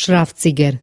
Schrafziger